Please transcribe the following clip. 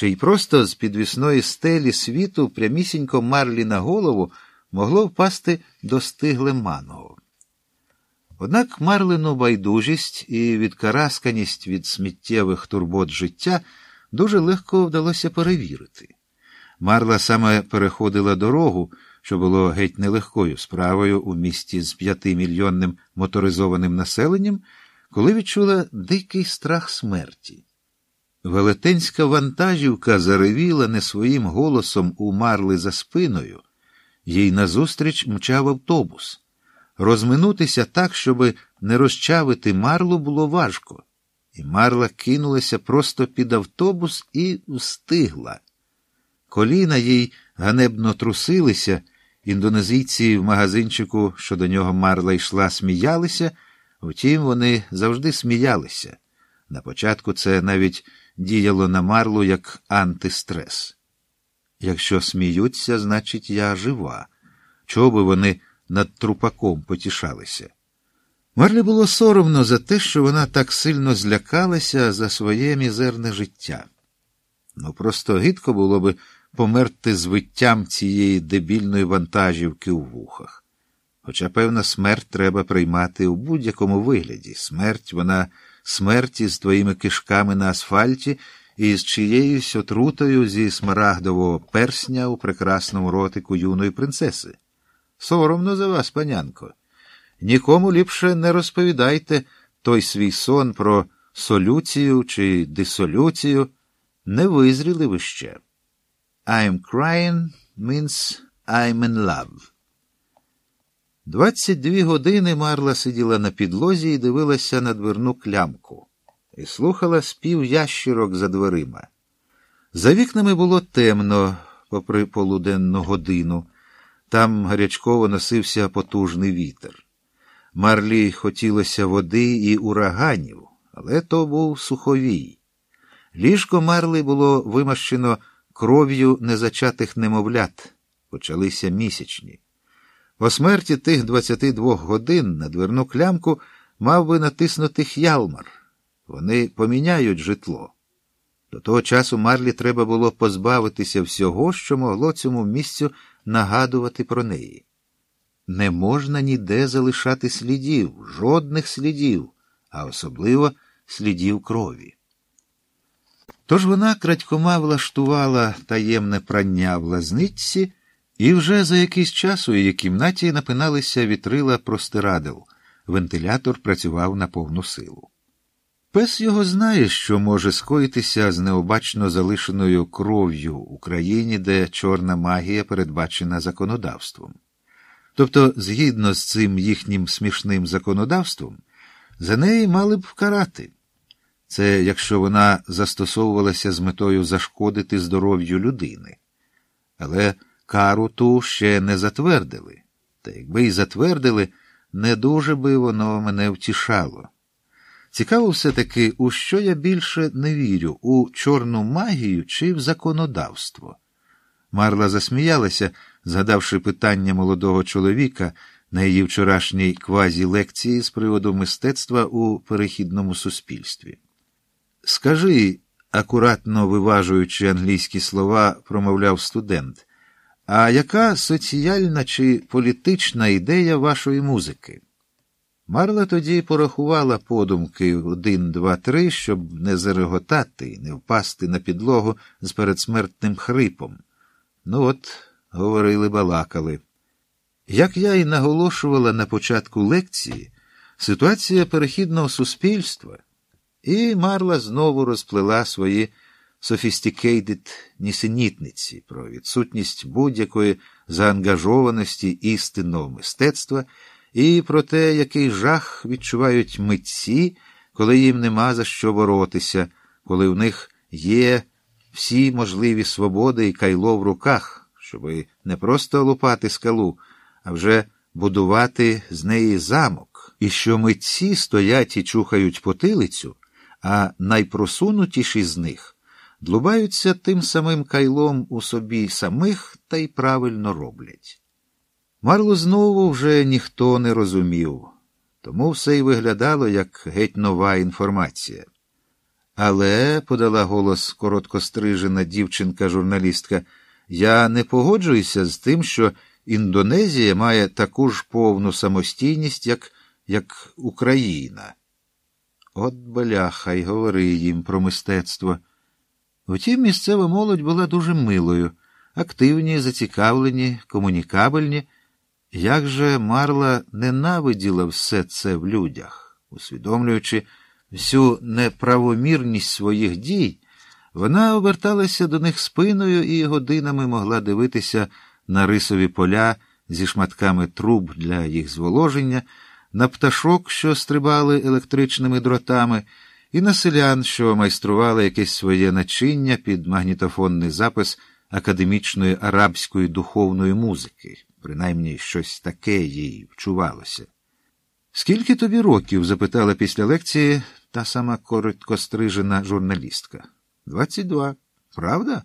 чи й просто з підвісної стелі світу прямісінько марлі на голову могло впасти достигле манго. Однак Марлину байдужість і відкарасканість від сміттєвих турбот життя дуже легко вдалося перевірити. Марла саме переходила дорогу, що було геть нелегкою справою у місті з п'ятимільйонним моторизованим населенням, коли відчула дикий страх смерті. Велетенська вантажівка заревіла не своїм голосом у марли за спиною, їй назустріч мчав автобус. Розминутися так, щоби не розчавити марлу, було важко, і марла кинулася просто під автобус і встигла. Коліна їй ганебно трусилися, індонезійці в магазинчику, що до нього марла йшла, сміялися, втім, вони завжди сміялися. На початку це навіть діяло на марлу як антистрес. Якщо сміються, значить, я жива. Чого би вони над трупаком потішалися? Марлі було соромно за те, що вона так сильно злякалася за своє мізерне життя. Ну, просто гидко було би померти звиттям цієї дебільної вантажівки у вухах. Хоча, певна, смерть треба приймати у будь-якому вигляді. Смерть, вона смерті з твоїми кишками на асфальті і з чиєюсь отрутою зі смарагдового персня у прекрасному ротику юної принцеси. Соромно за вас, панянко. Нікому ліпше не розповідайте той свій сон про солюцію чи дисолюцію. Не визріли ви ще. I'm crying means I'm in love. Двадцять дві години Марла сиділа на підлозі і дивилася на дверну клямку і слухала спів ящірок за дверима. За вікнами було темно, попри полуденну годину. Там гарячково носився потужний вітер. Марлі хотілося води і ураганів, але то був суховій. Ліжко Марли було вимащено кров'ю незачатих немовлят. Почалися місячні. По смерті тих 22 годин на дверну клямку мав би натиснути Х'ялмар. Вони поміняють житло. До того часу Марлі треба було позбавитися всього, що могло цьому місцю нагадувати про неї. Не можна ніде залишати слідів, жодних слідів, а особливо слідів крові. Тож вона крадькома влаштувала таємне прання в лазниці, і вже за якийсь час у її кімнаті напиналися вітрила простирадил. Вентилятор працював на повну силу. Пес його знає, що може скоїтися з необачно залишеною кров'ю в Україні, де чорна магія передбачена законодавством. Тобто, згідно з цим їхнім смішним законодавством, за неї мали б вкарати. Це якщо вона застосовувалася з метою зашкодити здоров'ю людини. Але кару ту ще не затвердили, та якби й затвердили, не дуже би воно мене втішало. Цікаво все-таки, у що я більше не вірю, у чорну магію чи в законодавство. Марла засміялася, згадавши питання молодого чоловіка на її вчорашній квазі лекції з приводу мистецтва у перехідному суспільстві. Скажи, акуратно виважуючи англійські слова, промовляв студент, а яка соціальна чи політична ідея вашої музики? Марла тоді порахувала подумки один, два, три, щоб не зареготати не впасти на підлогу з передсмертним хрипом. Ну от, говорили, балакали. Як я й наголошувала на початку лекції, ситуація перехідного суспільства, і Марла знову розплела свої софістикейдед нісенітниці про відсутність будь-якої заангажованості істинного мистецтва і про те, який жах відчувають митці, коли їм нема за що боротися, коли в них є всі можливі свободи і кайло в руках, щоби не просто лупати скалу, а вже будувати з неї замок, і що митці стоять і чухають потилицю, а найпросунутіші з них длубаються тим самим кайлом у собі самих та й правильно роблять. Марлу знову вже ніхто не розумів, тому все й виглядало як геть нова інформація. Але, подала голос короткострижена дівчинка-журналістка, я не погоджуюся з тим, що Індонезія має таку ж повну самостійність, як, як Україна. От бляха й говори їм про мистецтво. Втім, місцева молодь була дуже милою, активні, зацікавлені, комунікабельні. Як же Марла ненавиділа все це в людях, усвідомлюючи всю неправомірність своїх дій, вона оберталася до них спиною і годинами могла дивитися на рисові поля зі шматками труб для їх зволоження, на пташок, що стрибали електричними дротами, і на селян, що майстрували якесь своє начиння під магнітофонний запис академічної арабської духовної музики, принаймні щось таке їй вчувалося. Скільки тобі років? запитала після лекції та сама короткострижена журналістка. Двадцять два. Правда?